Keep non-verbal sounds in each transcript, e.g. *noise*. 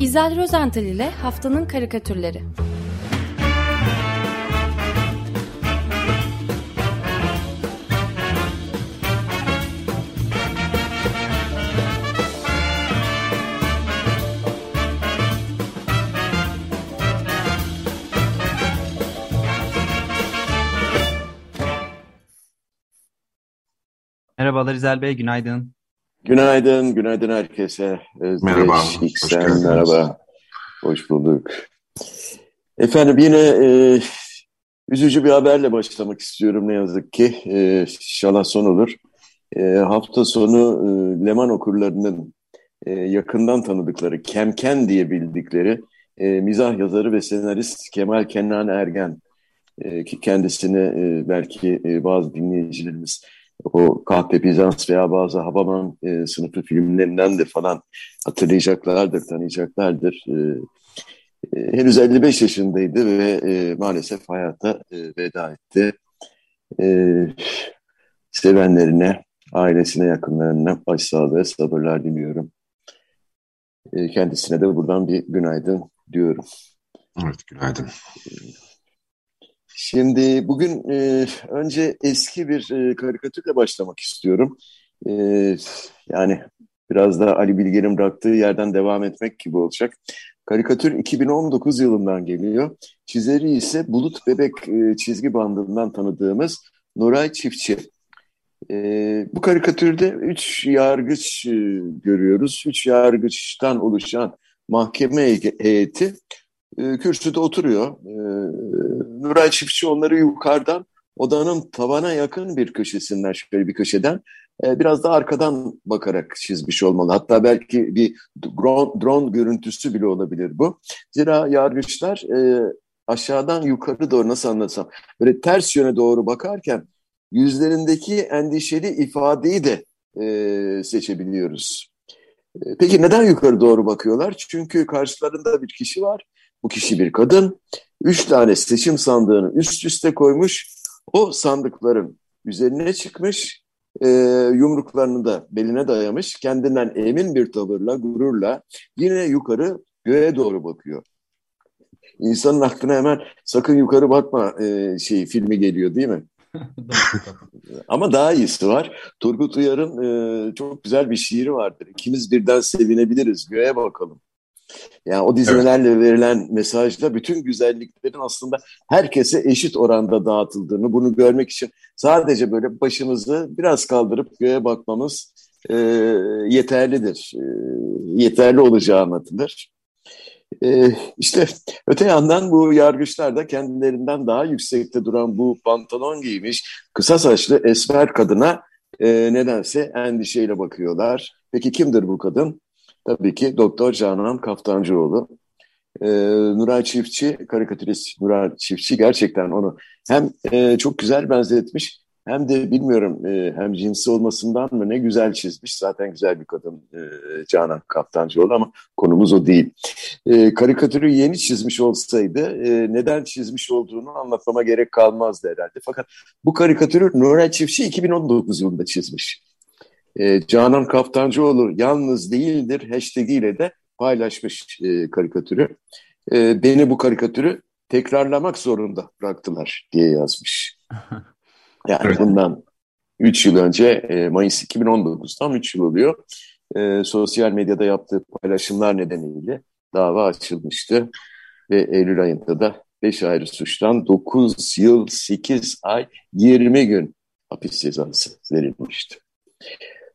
İzel Rozental ile Haftanın Karikatürleri Merhabalar İzel Bey, günaydın. Günaydın, günaydın herkese. Özdeş, merhaba, İksen, merhaba. Hoş bulduk. Efendim yine e, üzücü bir haberle başlamak istiyorum ne yazık ki. E, inşallah son olur. E, hafta sonu e, Leman okurlarının e, yakından tanıdıkları, Kemken diye bildikleri e, mizah yazarı ve senarist Kemal Kenan Ergen e, ki kendisini e, belki e, bazı dinleyicilerimiz o Kahpe Bizans veya bazı Habaman e, sınıfı filmlerinden de falan hatırlayacaklardır, tanıyacaklardır. E, e, henüz 55 yaşındaydı ve e, maalesef hayata e, veda etti. E, sevenlerine, ailesine, yakınlarına başsağlığı, sabırlar diliyorum. E, kendisine de buradan bir günaydın diyorum. Evet, günaydın. Şimdi bugün e, önce eski bir e, karikatürle başlamak istiyorum. E, yani biraz da Ali Bilge'nin bıraktığı yerden devam etmek gibi olacak. Karikatür 2019 yılından geliyor. Çizeri ise Bulut Bebek e, çizgi bandından tanıdığımız Nuray Çiftçi. E, bu karikatürde üç yargıç e, görüyoruz. Üç yargıçtan oluşan mahkeme heyeti e, kürsüde oturuyor. E, Nuray Çiftçi onları yukarıdan odanın tavana yakın bir köşesinden şöyle bir köşeden e, biraz da arkadan bakarak çizmiş olmalı. Hatta belki bir drone, drone görüntüsü bile olabilir bu. Zira yargıçlar e, aşağıdan yukarı doğru nasıl anlatsam böyle ters yöne doğru bakarken yüzlerindeki endişeli ifadeyi de e, seçebiliyoruz. Peki neden yukarı doğru bakıyorlar? Çünkü karşılarında bir kişi var bu kişi bir kadın. Üç tane seçim sandığını üst üste koymuş. O sandıkların üzerine çıkmış. E, yumruklarını da beline dayamış. Kendinden emin bir tavırla, gururla yine yukarı göğe doğru bakıyor. İnsanın aklına hemen sakın yukarı bakma e, şey filmi geliyor değil mi? *laughs* Ama daha iyisi var. Turgut Uyar'ın e, çok güzel bir şiiri vardır. İkimiz birden sevinebiliriz. Göğe bakalım. Yani o dizimelerle evet. verilen mesajda bütün güzelliklerin aslında herkese eşit oranda dağıtıldığını, bunu görmek için sadece böyle başımızı biraz kaldırıp göğe bakmamız e, yeterlidir. E, yeterli olacağı anlatılır. E, işte öte yandan bu yargıçlar da kendilerinden daha yüksekte duran bu pantolon giymiş kısa saçlı esmer kadına e, nedense endişeyle bakıyorlar. Peki kimdir bu kadın? Tabii ki Doktor Canan Kaftancıoğlu. Ee, Nuray Çiftçi, karikatürist Nuray Çiftçi gerçekten onu hem e, çok güzel benzetmiş hem de bilmiyorum e, hem cinsi olmasından mı ne güzel çizmiş. Zaten güzel bir kadın e, Canan Kaftancıoğlu ama konumuz o değil. E, karikatürü yeni çizmiş olsaydı e, neden çizmiş olduğunu anlatmama gerek kalmazdı herhalde. Fakat bu karikatürü Nuray Çiftçi 2019 yılında çizmiş e, Canan Kaftancıoğlu yalnız değildir hashtag ile de paylaşmış e, karikatürü. E, beni bu karikatürü tekrarlamak zorunda bıraktılar diye yazmış. *laughs* Yani evet. bundan 3 yıl önce e, Mayıs 2019 tam 3 yıl oluyor. E, sosyal medyada yaptığı paylaşımlar nedeniyle dava açılmıştı. Ve Eylül ayında da 5 ayrı suçtan 9 yıl 8 ay 20 gün hapis cezası verilmişti.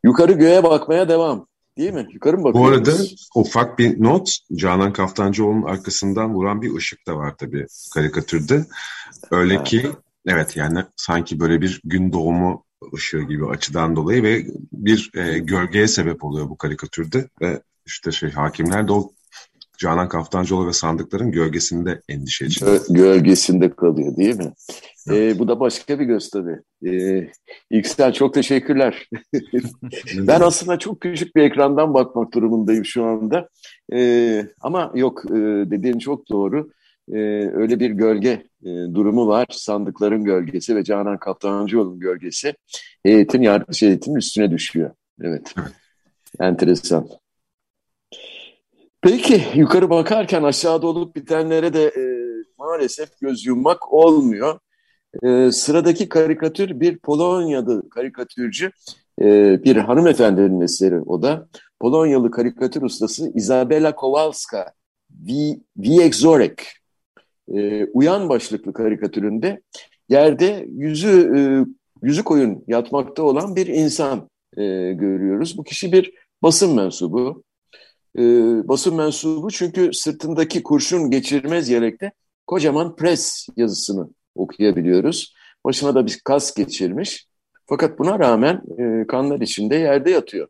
Yukarı göğe bakmaya devam. Değil mi? Yukarı mı bakıyoruz? Bu arada ufak bir not. Canan Kaftancıoğlu'nun arkasından vuran bir ışık da var tabii karikatürde. Öyle ha. ki evet yani sanki böyle bir gün doğumu ışığı gibi açıdan dolayı ve bir e, gölgeye sebep oluyor bu karikatürde ve işte şey hakimler de o Canan Kaftancıoğlu ve sandıkların gölgesinde endişe içinde. Gölgesinde kalıyor değil mi? Evet. Ee, bu da başka bir gösteri. Ee, İlksel çok teşekkürler. *laughs* ben aslında çok küçük bir ekrandan bakmak durumundayım şu anda. Ee, ama yok e, dediğin çok doğru. Ee, öyle bir gölge e, durumu var. Sandıkların gölgesi ve Canan Kaftancıoğlu'nun gölgesi heyetin, yargıç heyetin üstüne düşüyor. Evet. evet. Enteresan. Peki yukarı bakarken aşağıda olup bitenlere de e, maalesef göz yummak olmuyor. E, sıradaki karikatür bir Polonyalı karikatürcü, e, bir hanımefendinin eseri o da. Polonyalı karikatür ustası Izabela Kowalska, Wieczorek. E, uyan başlıklı karikatüründe yerde yüzü e, yüzü koyun yatmakta olan bir insan e, görüyoruz. Bu kişi bir basın mensubu. E, basın mensubu çünkü sırtındaki kurşun geçirmez yelekte kocaman pres yazısını okuyabiliyoruz. Başına da bir kas geçirmiş. Fakat buna rağmen e, kanlar içinde yerde yatıyor.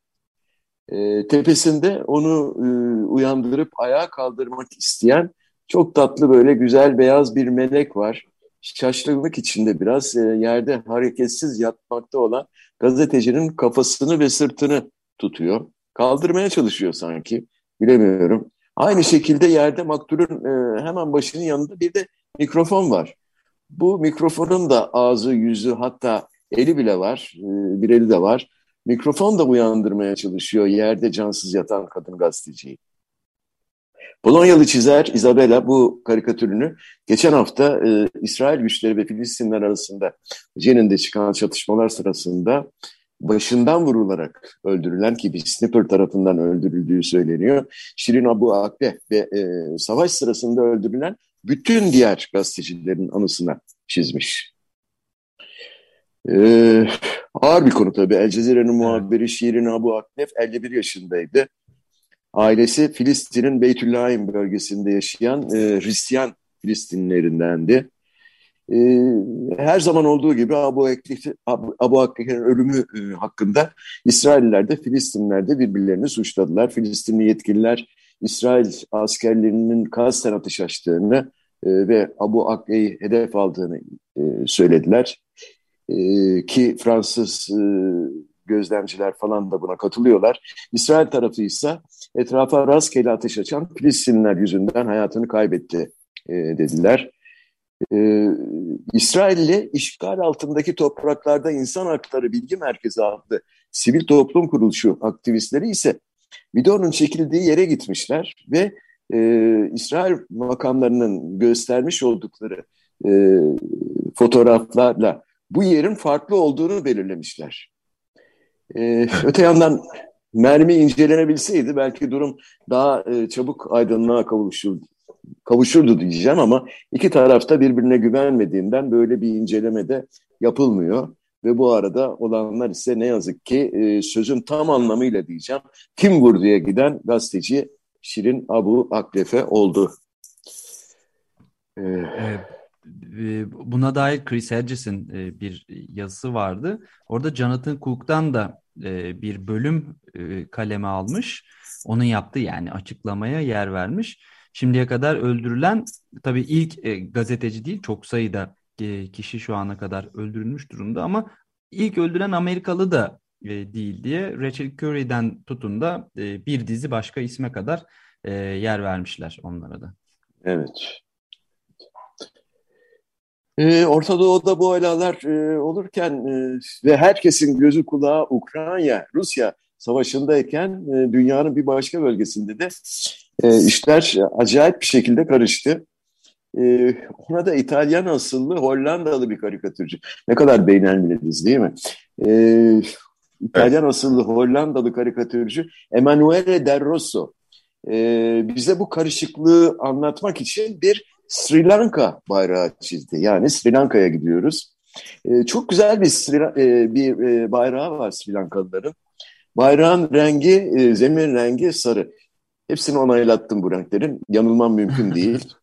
E, tepesinde onu e, uyandırıp ayağa kaldırmak isteyen çok tatlı böyle güzel beyaz bir melek var. Şaşkınlık içinde biraz e, yerde hareketsiz yatmakta olan gazetecinin kafasını ve sırtını tutuyor. Kaldırmaya çalışıyor sanki. Bilemiyorum. Aynı şekilde yerde maktulün e, hemen başının yanında bir de mikrofon var. Bu mikrofonun da ağzı, yüzü hatta eli bile var. E, bir eli de var. Mikrofon da uyandırmaya çalışıyor yerde cansız yatan kadın gazeteciyi. Polonyalı çizer Isabella bu karikatürünü geçen hafta e, İsrail güçleri ve Filistinler arasında Cenin'de çıkan çatışmalar sırasında başından vurularak öldürülen ki bir sniper tarafından öldürüldüğü söyleniyor. Şirin Abu Akbe ve e, savaş sırasında öldürülen bütün diğer gazetecilerin anısına çizmiş. Ee, ağır bir konu tabii. El Cezire'nin muhabiri Şirin Abu Aknef 51 yaşındaydı. Ailesi Filistin'in Beytüllahim bölgesinde yaşayan e, Hristiyan Filistinlilerindendi. E, her zaman olduğu gibi Abu, Ekli, Abu, Abu Akif'in ölümü e, hakkında İsrailler de Filistinler de birbirlerini suçladılar. Filistinli yetkililer İsrail askerlerinin kasten atış açtığını e, ve Abu Akbe'yi hedef aldığını e, söylediler. Ki Fransız gözlemciler falan da buna katılıyorlar. İsrail tarafı ise etrafa rastgele ateş açan Filistinliler yüzünden hayatını kaybetti dediler. Ee, İsrail'le işgal altındaki topraklarda İnsan Hakları Bilgi Merkezi adlı sivil toplum kuruluşu aktivistleri ise videonun çekildiği yere gitmişler ve e, İsrail makamlarının göstermiş oldukları e, fotoğraflarla bu yerin farklı olduğunu belirlemişler. E, öte yandan mermi incelenebilseydi belki durum daha e, çabuk aydınlığa kavuşur, kavuşurdu diyeceğim ama iki tarafta birbirine güvenmediğinden böyle bir inceleme de yapılmıyor. Ve bu arada olanlar ise ne yazık ki e, sözün tam anlamıyla diyeceğim kim vurduya giden gazeteci Şirin Abu Aklefe oldu. Ee, Buna dair Chris Hedges'in e, bir yazısı vardı. Orada Jonathan Cook'tan da e, bir bölüm e, kaleme almış. Onun yaptığı yani açıklamaya yer vermiş. Şimdiye kadar öldürülen tabii ilk e, gazeteci değil çok sayıda e, kişi şu ana kadar öldürülmüş durumda ama ilk öldüren Amerikalı da e, değil diye Rachel Curry'den tutun da e, bir dizi başka isme kadar e, yer vermişler onlara da. Evet. Ee, Orta Doğu'da bu olaylar e, olurken e, ve herkesin gözü kulağı Ukrayna, Rusya savaşındayken e, dünyanın bir başka bölgesinde de e, işler acayip bir şekilde karıştı. E, ona da İtalyan asıllı Hollandalı bir karikatürcü. Ne kadar beğenilmeliyiz değil mi? E, İtalyan evet. asıllı Hollandalı karikatürcü Emanuele Del Rosso e, bize bu karışıklığı anlatmak için bir Sri Lanka bayrağı çizdi. Yani Sri Lanka'ya gidiyoruz. E, çok güzel bir Sri, e, bir e, bayrağı var Sri Lankalıların. Bayrağın rengi, e, zemin rengi sarı. Hepsini onaylattım bu renklerin. Yanılmam mümkün *laughs* değil.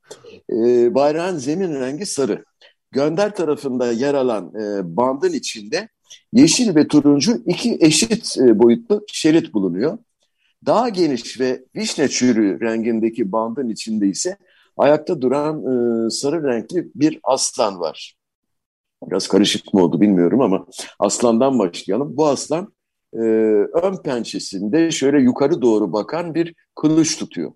e, bayrağın zemin rengi sarı. Gönder tarafında yer alan e, bandın içinde yeşil ve turuncu iki eşit e, boyutlu şerit bulunuyor. Daha geniş ve vişne çürüğü rengindeki bandın içinde ise ayakta duran e, sarı renkli bir aslan var. Biraz karışık mı oldu bilmiyorum ama aslandan başlayalım. Bu aslan e, ön pençesinde şöyle yukarı doğru bakan bir kılıç tutuyor.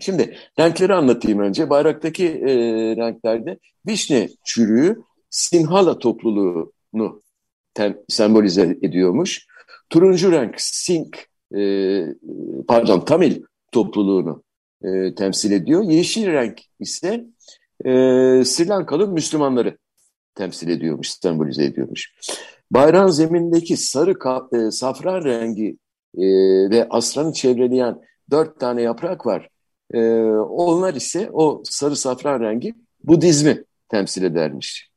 Şimdi renkleri anlatayım önce. Bayraktaki e, renklerde vişne çürüğü Sinhala topluluğunu tem, sembolize ediyormuş. Turuncu renk Sink, e, pardon Tamil topluluğunu e, temsil ediyor. Yeşil renk ise e, Sri Lankalı Müslümanları temsil ediyormuş, sembolize ediyormuş. Bayrağın zemindeki sarı e, safran rengi e, ve aslanı çevreleyen dört tane yaprak var. E, onlar ise o sarı safran rengi Budizmi temsil edermiş.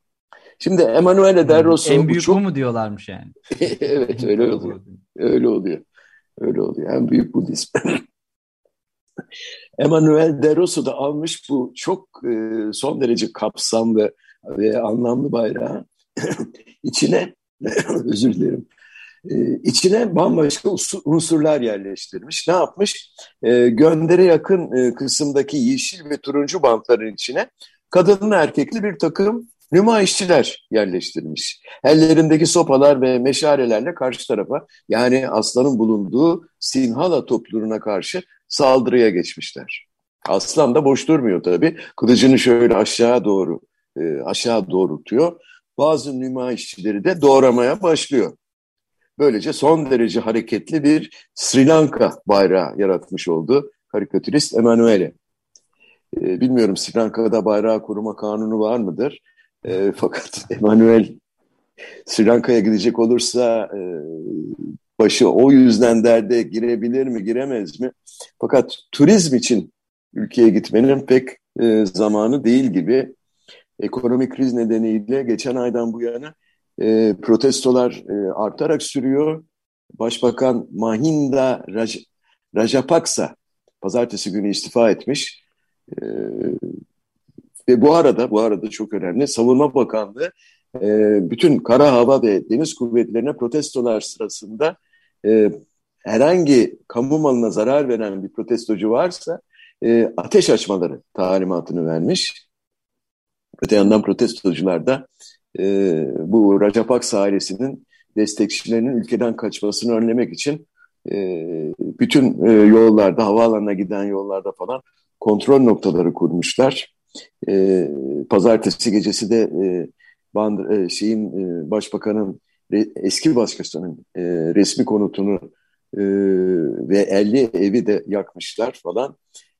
Şimdi Emanuele de Rosso... En büyük bu, çok... mu diyorlarmış yani? *laughs* evet öyle oluyor. Öyle oluyor. Öyle oluyor. En büyük Budizm. *laughs* Emanuel de Rosso da almış bu çok e, son derece kapsamlı ve anlamlı bayrağı *laughs* içine *laughs* özür dilerim e, içine bambaşka unsurlar yerleştirmiş. Ne yapmış? E, göndere yakın e, kısımdaki yeşil ve turuncu bantların içine kadınlı erkekli bir takım nümayişçiler yerleştirmiş. Ellerindeki sopalar ve meşarelerle karşı tarafa yani aslanın bulunduğu Sinhala topluluğuna karşı saldırıya geçmişler. Aslan da boş durmuyor tabii. Kılıcını şöyle aşağı doğru e, aşağı doğrultuyor. Bazı nümayişçileri de doğramaya başlıyor. Böylece son derece hareketli bir Sri Lanka bayrağı yaratmış oldu karikatürist Emanuele. E, bilmiyorum Sri Lanka'da bayrağı koruma kanunu var mıdır? E, *laughs* fakat Emanuel Sri Lanka'ya gidecek olursa e, başı o yüzden derde girebilir mi giremez mi? Fakat turizm için ülkeye gitmenin pek e, zamanı değil gibi. Ekonomik kriz nedeniyle geçen aydan bu yana e, protestolar e, artarak sürüyor. Başbakan Mahinda Raj Rajapaksa pazartesi günü istifa etmiş. E, ve bu arada, bu arada çok önemli, Savunma Bakanlığı e, bütün kara hava ve deniz kuvvetlerine protestolar sırasında e, herhangi kamu malına zarar veren bir protestocu varsa e, ateş açmaları talimatını vermiş. Öte yandan protestocular da e, bu Rajapaksa ailesinin destekçilerinin ülkeden kaçmasını önlemek için e, bütün e, yollarda, havaalanına giden yollarda falan kontrol noktaları kurmuşlar. E, pazartesi gecesi de e, Band, e, şeyin e, başbakanın eski başbakanın e, resmi konutunu e, ve 50 evi de yakmışlar falan.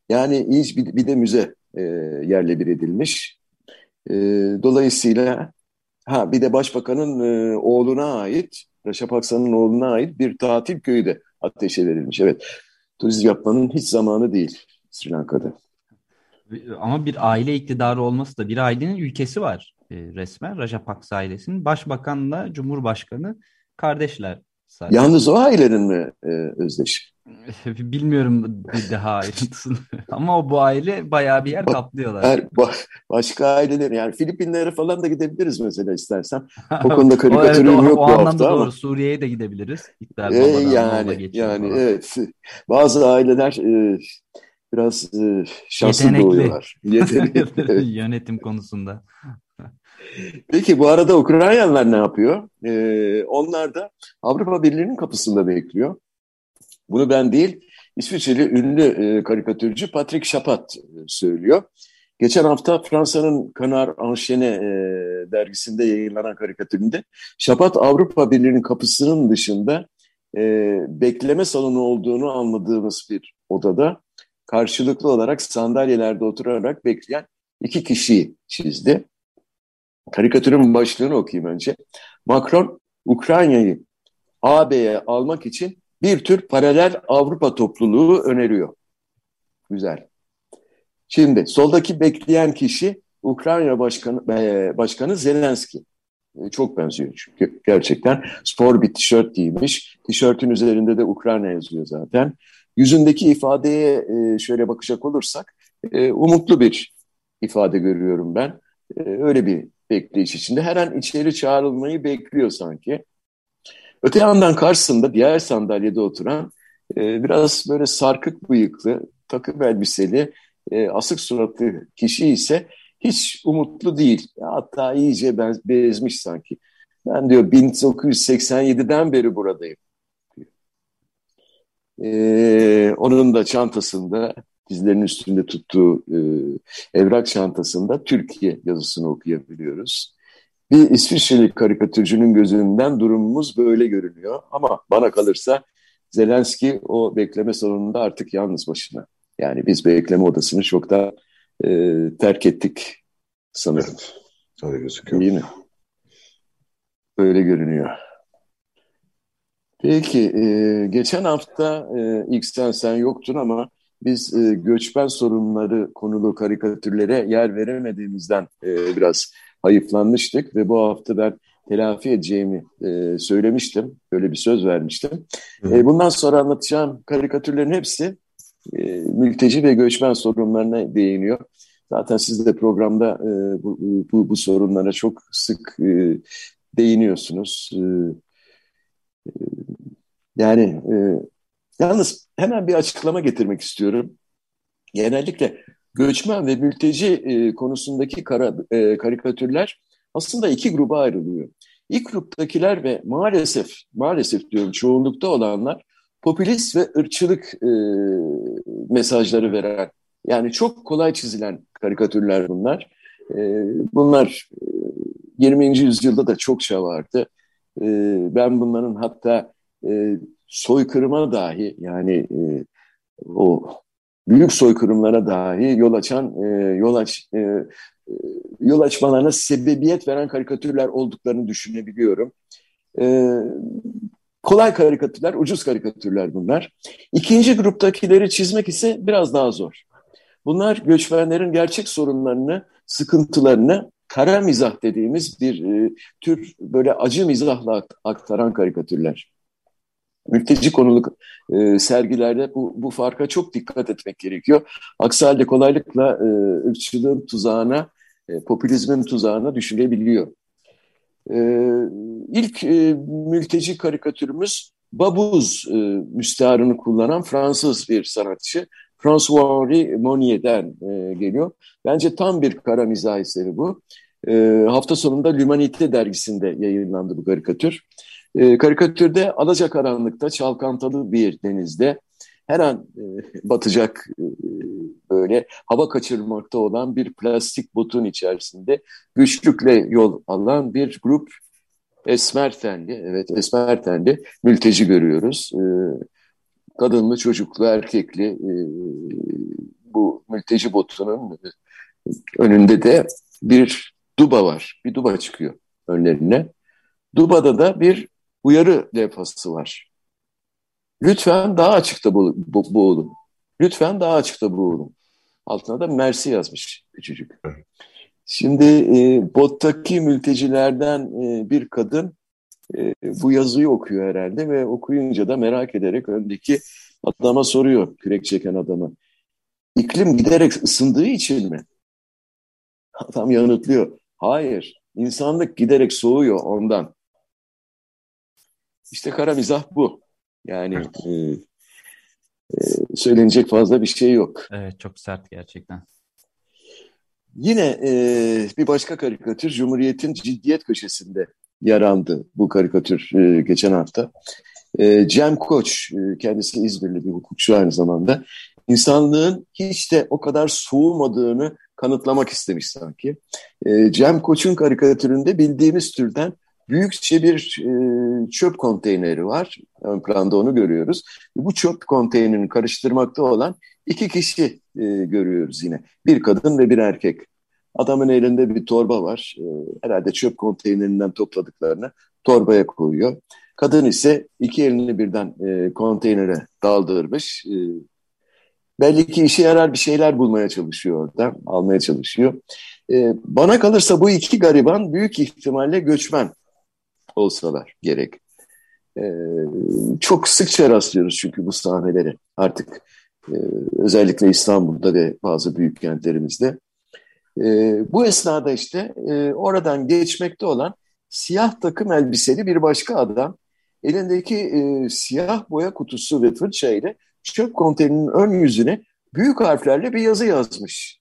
Yani iyice bir, bir de müze e, yerle bir edilmiş. E, dolayısıyla Ha bir de başbakanın e, oğluna ait, Reşap Aksan'ın oğluna ait bir tatil köyü de ateşe verilmiş. Evet, turizm yapmanın hiç zamanı değil Sri Lanka'da. Ama bir aile iktidarı olması da bir ailenin ülkesi var e, resmen. Rajapaksa ailesinin başbakanla cumhurbaşkanı kardeşler. Sadece. Yalnız o ailenin mi e, özdeş? *laughs* Bilmiyorum bir daha ayrıntısını. *laughs* Ama o bu aile bayağı bir yer kaplıyorlar. Her, başka aileler yani Filipinlere falan da gidebiliriz mesela istersen. O *laughs* konuda karikatürüm evet, yok o, bu hafta doğru. ama. Suriye'ye de gidebiliriz. E, yani yani falan. evet. Bazı aileler e, biraz e, şanslı Yetenekli. doğuyorlar. Yetenekli. Yönetim konusunda. Peki bu arada Ukraynalılar ne yapıyor? Ee, onlar da Avrupa Birliği'nin kapısında bekliyor. Bunu ben değil, İsviçreli ünlü e, karikatürcü Patrick Chapat e, söylüyor. Geçen hafta Fransa'nın Kanar Anşene e, dergisinde yayınlanan karikatüründe Chapat Avrupa Birliği'nin kapısının dışında e, bekleme salonu olduğunu anladığımız bir odada karşılıklı olarak sandalyelerde oturarak bekleyen iki kişiyi çizdi. Karikatürün başlığını okuyayım önce. Macron, Ukrayna'yı AB'ye almak için bir tür paralel Avrupa topluluğu öneriyor. Güzel. Şimdi soldaki bekleyen kişi Ukrayna Başkanı, e, Başkanı Zelenski. E, çok benziyor çünkü gerçekten spor bir tişört giymiş. Tişörtün üzerinde de Ukrayna yazıyor zaten. Yüzündeki ifadeye e, şöyle bakacak olursak umutlu bir ifade görüyorum ben. Öyle bir bekleyiş içinde. Her an içeri çağrılmayı bekliyor sanki. Öte yandan karşısında diğer sandalyede oturan e, biraz böyle sarkık bıyıklı, takım elbiseli, e, asık suratlı kişi ise hiç umutlu değil. Hatta iyice bez, bezmiş sanki. Ben diyor 1987'den beri buradayım. Ee, onun da çantasında dizlerinin üstünde tuttuğu e, evrak çantasında Türkiye yazısını okuyabiliyoruz. Bir İsviçreli karikatürcünün gözünden durumumuz böyle görünüyor. Ama bana kalırsa Zelenski o bekleme salonunda artık yalnız başına. Yani biz bekleme odasını çoktan e, terk ettik sanırım. Evet, öyle gözüküyor. Değil mi? Öyle görünüyor. Peki, e, geçen hafta e, ilk sen sen yoktun ama biz e, göçmen sorunları konulu karikatürlere yer veremediğimizden e, biraz hayıflanmıştık ve bu hafta ben telafi edeceğimi e, söylemiştim. Böyle bir söz vermiştim. E, bundan sonra anlatacağım karikatürlerin hepsi e, mülteci ve göçmen sorunlarına değiniyor. Zaten siz de programda e, bu, bu, bu sorunlara çok sık e, değiniyorsunuz. E, e, yani e, yalnız hemen bir açıklama getirmek istiyorum. Genellikle göçmen ve mülteci e, konusundaki kara, e, karikatürler aslında iki gruba ayrılıyor. İlk gruptakiler ve maalesef, maalesef diyorum çoğunlukta olanlar popülist ve ırkçılık e, mesajları veren, yani çok kolay çizilen karikatürler bunlar. E, bunlar e, 20. yüzyılda da çokça vardı. E, ben bunların hatta e, soykırıma dahi yani e, o büyük soykırımlara dahi yol açan e, yol aç e, e, yol açmalarına sebebiyet veren karikatürler olduklarını düşünebiliyorum. E, kolay karikatürler, ucuz karikatürler bunlar. İkinci gruptakileri çizmek ise biraz daha zor. Bunlar göçmenlerin gerçek sorunlarını, sıkıntılarını kara mizah dediğimiz bir e, tür böyle acı mizahla aktaran karikatürler mülteci konuluk e, sergilerde bu, bu farka çok dikkat etmek gerekiyor. Aksi halde kolaylıkla e, ırkçılığın tuzağına, e, popülizmin tuzağına düşülebiliyor. E, ilk e, mülteci karikatürümüz Babuz e, müstearını kullanan Fransız bir sanatçı. François-Henri Monnier'den e, geliyor. Bence tam bir kara mizah eseri bu. E, hafta sonunda L'Humanité dergisinde yayınlandı bu karikatür. E, karikatürde alacakaranlıkta çalkantalı bir denizde her an e, batacak e, böyle hava kaçırmakta olan bir plastik botun içerisinde güçlükle yol alan bir grup esmer tenli, evet esmer tenli mülteci görüyoruz. E, kadınlı, çocuklu, erkekli e, bu mülteci botunun önünde de bir duba var. Bir duba çıkıyor önlerine. Duba'da da bir uyarı levhası var. Lütfen daha açıkta bu, boğulun. Lütfen daha açıkta boğulun. Altına da Mersi yazmış küçücük. Şimdi e, bottaki mültecilerden e, bir kadın e, bu yazıyı okuyor herhalde ve okuyunca da merak ederek öndeki adama soruyor, kürek çeken adama. İklim giderek ısındığı için mi? Adam yanıtlıyor. Hayır, insanlık giderek soğuyor ondan. İşte kara mizah bu. Yani e, e, söylenecek fazla bir şey yok. Evet çok sert gerçekten. Yine e, bir başka karikatür Cumhuriyet'in ciddiyet köşesinde yarandı bu karikatür e, geçen hafta. E, Cem Koç, e, kendisi İzmirli bir hukukçu aynı zamanda, insanlığın hiç de o kadar soğumadığını kanıtlamak istemiş sanki. E, Cem Koç'un karikatüründe bildiğimiz türden büyükçe bir e, çöp konteyneri var. Ön planda onu görüyoruz. Bu çöp konteynerini karıştırmakta olan iki kişi e, görüyoruz yine. Bir kadın ve bir erkek. Adamın elinde bir torba var. E, herhalde çöp konteynerinden topladıklarını torbaya koyuyor. Kadın ise iki elini birden konteynere daldırmış. Belli ki işe yarar bir şeyler bulmaya çalışıyor orada, almaya çalışıyor. E, bana kalırsa bu iki gariban büyük ihtimalle göçmen olsalar gerek. Ee, çok sıkça rastlıyoruz çünkü bu sahneleri artık e, özellikle İstanbul'da ve bazı büyük kentlerimizde. E, bu esnada işte e, oradan geçmekte olan siyah takım elbiseli bir başka adam elindeki e, siyah boya kutusu ve fırça ile çöp konteynerinin ön yüzüne büyük harflerle bir yazı yazmış.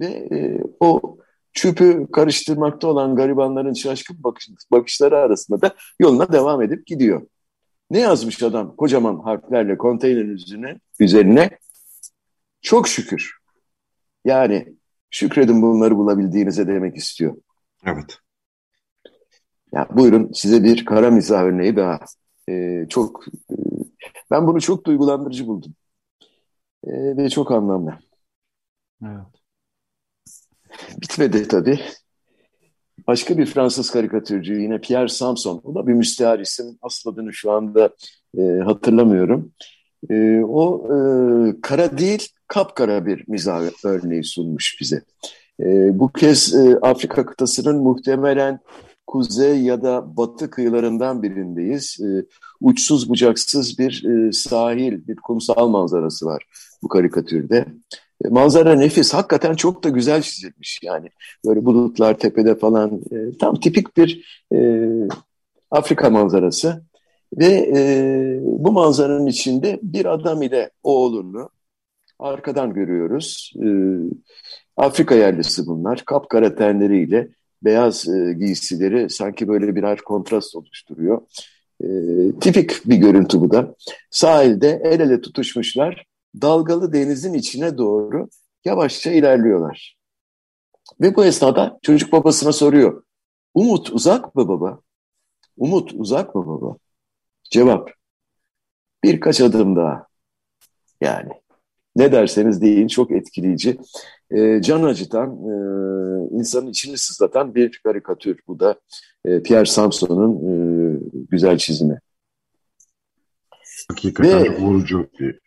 Ve e, o çöpü karıştırmakta olan garibanların şaşkın bakış, bakışları arasında da yoluna devam edip gidiyor. Ne yazmış adam kocaman harflerle konteynerin üzerine, üzerine? Çok şükür. Yani şükredin bunları bulabildiğinize demek istiyor. Evet. Ya buyurun size bir kara mizah örneği daha. E, çok e, ben bunu çok duygulandırıcı buldum. E, ve çok anlamlı. Evet. Bitmedi tabii. Başka bir Fransız karikatürcü yine Pierre Samson. O da bir müstehar isim. Asıl adını şu anda e, hatırlamıyorum. E, o e, kara değil kapkara bir mizah örneği sunmuş bize. E, bu kez e, Afrika kıtasının muhtemelen kuzey ya da batı kıyılarından birindeyiz. E, uçsuz bucaksız bir e, sahil, bir kumsal manzarası var bu karikatürde. Manzara nefis, hakikaten çok da güzel çizilmiş yani. Böyle bulutlar tepede falan, e, tam tipik bir e, Afrika manzarası. Ve e, bu manzaranın içinde bir adam ile oğlunu arkadan görüyoruz. E, Afrika yerlisi bunlar. Kapkara tenleriyle beyaz e, giysileri sanki böyle birer kontrast oluşturuyor. E, tipik bir görüntü bu da. Sahilde el ele tutuşmuşlar. Dalgalı denizin içine doğru yavaşça ilerliyorlar. Ve bu esnada çocuk babasına soruyor. Umut uzak mı baba? Umut uzak mı baba? Cevap. Birkaç adım daha. Yani ne derseniz deyin çok etkileyici. E, can acıtan, e, insanın içini sızlatan bir karikatür. Bu da e, Pierre Samson'un e, güzel çizimi. Hakikaten Ve, vurucu bir...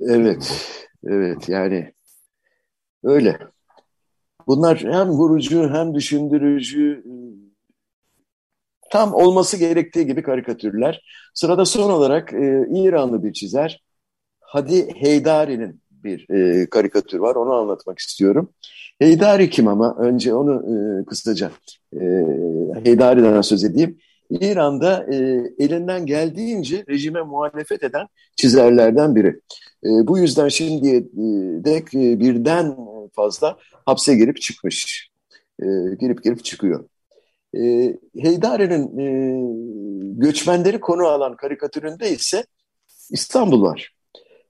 Evet, evet yani öyle. Bunlar hem vurucu hem düşündürücü, tam olması gerektiği gibi karikatürler. Sırada son olarak e, İranlı bir çizer Hadi Heydari'nin bir e, karikatür var. Onu anlatmak istiyorum. Heydari kim ama? Önce onu e, kısaca e, Heydari'den söz edeyim. İran'da e, elinden geldiğince rejime muhalefet eden çizerlerden biri. E, bu yüzden şimdiye e, dek e, birden fazla hapse girip çıkmış. E, girip girip çıkıyor. E, Heydari'nin e, göçmenleri konu alan karikatüründe ise İstanbul var.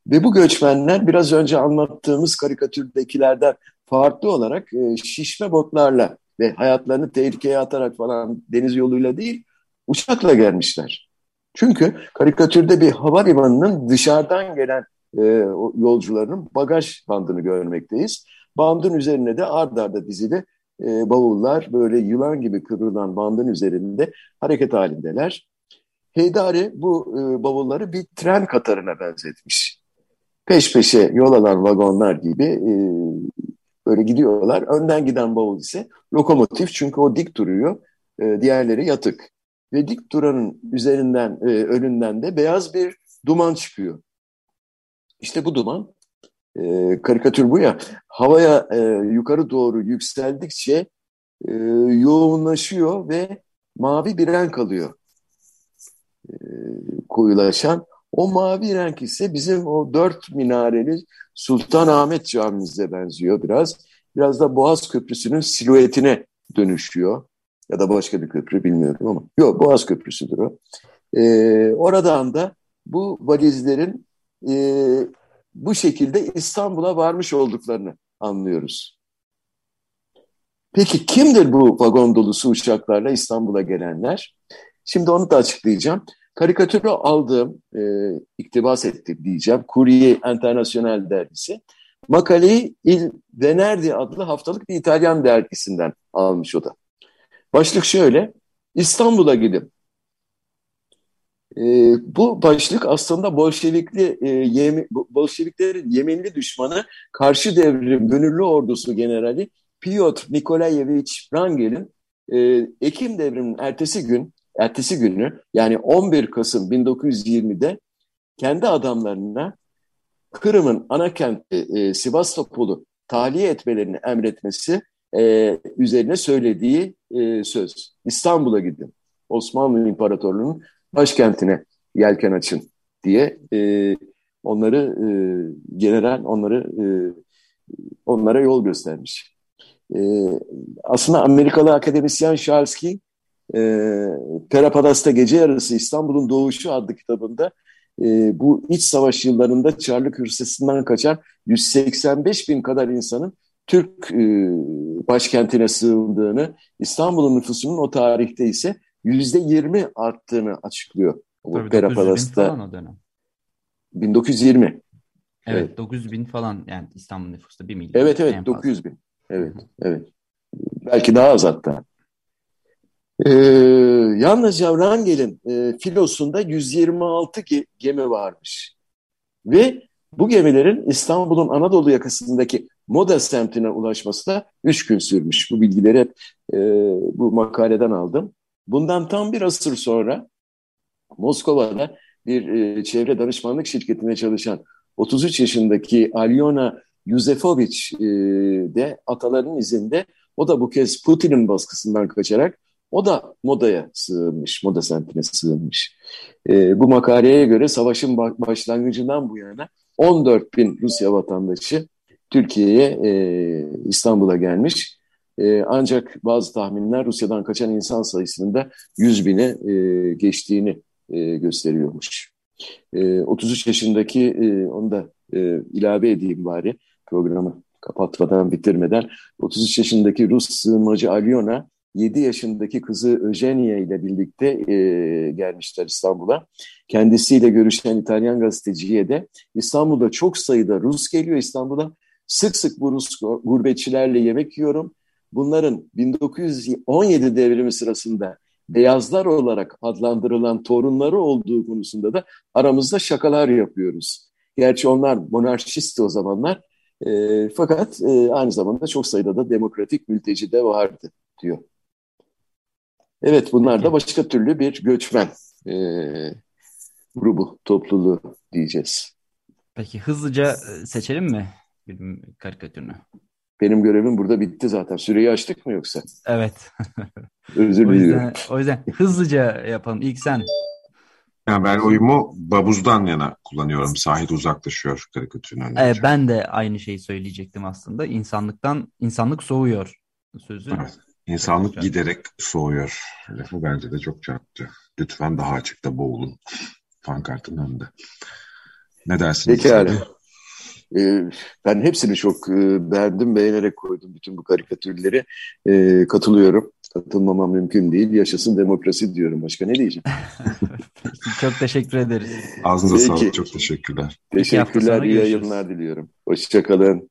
Ve bu göçmenler biraz önce anlattığımız karikatürdekilerden farklı olarak e, şişme botlarla ve hayatlarını tehlikeye atarak falan deniz yoluyla değil uçakla gelmişler. Çünkü karikatürde bir havalimanının dışarıdan gelen e, yolcuların bagaj bandını görmekteyiz. Bandın üzerine de ard arda dizili e, bavullar böyle yılan gibi kıvrılan bandın üzerinde hareket halindeler. Heydari bu e, bavulları bir tren katarına benzetmiş peş peşe yol alan vagonlar gibi e, böyle gidiyorlar. Önden giden bavul ise lokomotif çünkü o dik duruyor. E, diğerleri yatık. Ve dik duranın üzerinden, e, önünden de beyaz bir duman çıkıyor. İşte bu duman, e, karikatür bu ya, havaya e, yukarı doğru yükseldikçe e, yoğunlaşıyor ve mavi bir renk alıyor. E, koyulaşan o mavi renk ise bizim o dört minareli Sultanahmet Camimize benziyor biraz. Biraz da Boğaz Köprüsü'nün silüetine dönüşüyor. Ya da başka bir köprü bilmiyorum ama. Yok Boğaz Köprüsü'dür o. Ee, oradan da bu valizlerin e, bu şekilde İstanbul'a varmış olduklarını anlıyoruz. Peki kimdir bu vagon dolusu uçaklarla İstanbul'a gelenler? Şimdi onu da açıklayacağım. Karikatürü aldığım, e, iktibas ettim diyeceğim. Courrier International dergisi. Makaleyi Il Venerdì adlı haftalık bir İtalyan dergisinden almış o da. Başlık şöyle, İstanbul'a gidin. E, bu başlık aslında Bolşevikli, e, Yemi, Bolşeviklerin Yemenli düşmanı karşı devrim gönüllü ordusu generali Piotr Nikolayevich Wrangel'in e, Ekim devriminin ertesi gün ertesi günü yani 11 Kasım 1920'de kendi adamlarına Kırım'ın ana kenti e, Sivastopol'u tahliye etmelerini emretmesi e, üzerine söylediği e, söz. İstanbul'a gidin. Osmanlı İmparatorluğu'nun başkentine yelken açın diye e, onları e, general onları e, onlara yol göstermiş. E, aslında Amerikalı akademisyen Charles e, Perapadas'ta Gece Yarısı İstanbul'un Doğuşu adlı kitabında e, bu iç savaş yıllarında Çarlık Hürsesi'nden kaçan 185 bin kadar insanın Türk e, başkentine sığındığını, İstanbul'un nüfusunun o tarihte ise yüzde yirmi arttığını açıklıyor Opera Palas'ta o dönem. 1920. Evet, evet 900 bin falan yani İstanbul nüfusu da 1 milyon. Evet evet 900 bin. Evet evet. Belki daha az hatta. Ee, yalnızca Wrangel'in e, filosunda 126 ge gemi varmış. Ve bu gemilerin İstanbul'un Anadolu yakasındaki Moda semtine ulaşması da 3 gün sürmüş. Bu bilgileri hep e, bu makaleden aldım. Bundan tam bir asır sonra Moskova'da bir e, çevre danışmanlık şirketine çalışan 33 yaşındaki Alyona Yuzefovic e, de ataların izinde o da bu kez Putin'in baskısından kaçarak o da modaya sığınmış, moda semtine sığınmış. E, bu makaleye göre savaşın başlangıcından bu yana 14 bin Rusya vatandaşı Türkiye'ye, e, İstanbul'a gelmiş. E, ancak bazı tahminler Rusya'dan kaçan insan sayısının da 100 bine e, geçtiğini e, gösteriyormuş. E, 33 yaşındaki, e, onu da e, ilave edeyim bari programı kapatmadan, bitirmeden. 33 yaşındaki Rus sığınmacı Alyona 7 yaşındaki kızı Eugenia ile birlikte e, gelmişler İstanbul'a. Kendisiyle görüşen İtalyan gazeteciye de İstanbul'da çok sayıda Rus geliyor İstanbul'a. Sık sık bu Rus gurbetçilerle yemek yiyorum. Bunların 1917 devrimi sırasında beyazlar olarak adlandırılan torunları olduğu konusunda da aramızda şakalar yapıyoruz. Gerçi onlar monarşistti o zamanlar. E, fakat e, aynı zamanda çok sayıda da demokratik mülteci de vardı diyor. Evet bunlar da başka türlü bir göçmen e, grubu, topluluğu diyeceğiz. Peki hızlıca e, seçelim mi film karikatürünü? Benim görevim burada bitti zaten. Süreyi açtık mı yoksa? Evet. *laughs* Özür *laughs* o diliyorum. O yüzden hızlıca yapalım. İlk sen. Yani ben oyumu Babuz'dan yana kullanıyorum. Sahil uzaklaşıyor karikatürün Evet, ben de aynı şeyi söyleyecektim aslında. İnsanlıktan, insanlık soğuyor sözü. Evet. İnsanlık evet. giderek soğuyor. Lafı bence de çok çarpıcı. Lütfen daha açıkta boğulun. Pankartın önünde. Ne dersiniz? Pekala. Ee, ben hepsini çok e, beğendim, beğenerek koydum bütün bu karikatürleri. E, katılıyorum. Katılmama mümkün değil. Yaşasın demokrasi diyorum. Başka ne diyeceğim? *laughs* çok teşekkür ederiz. Ağzınıza Peki. sağlık. Çok teşekkürler. Teşekkürler. İyi yayınlar diliyorum. Hoşçakalın.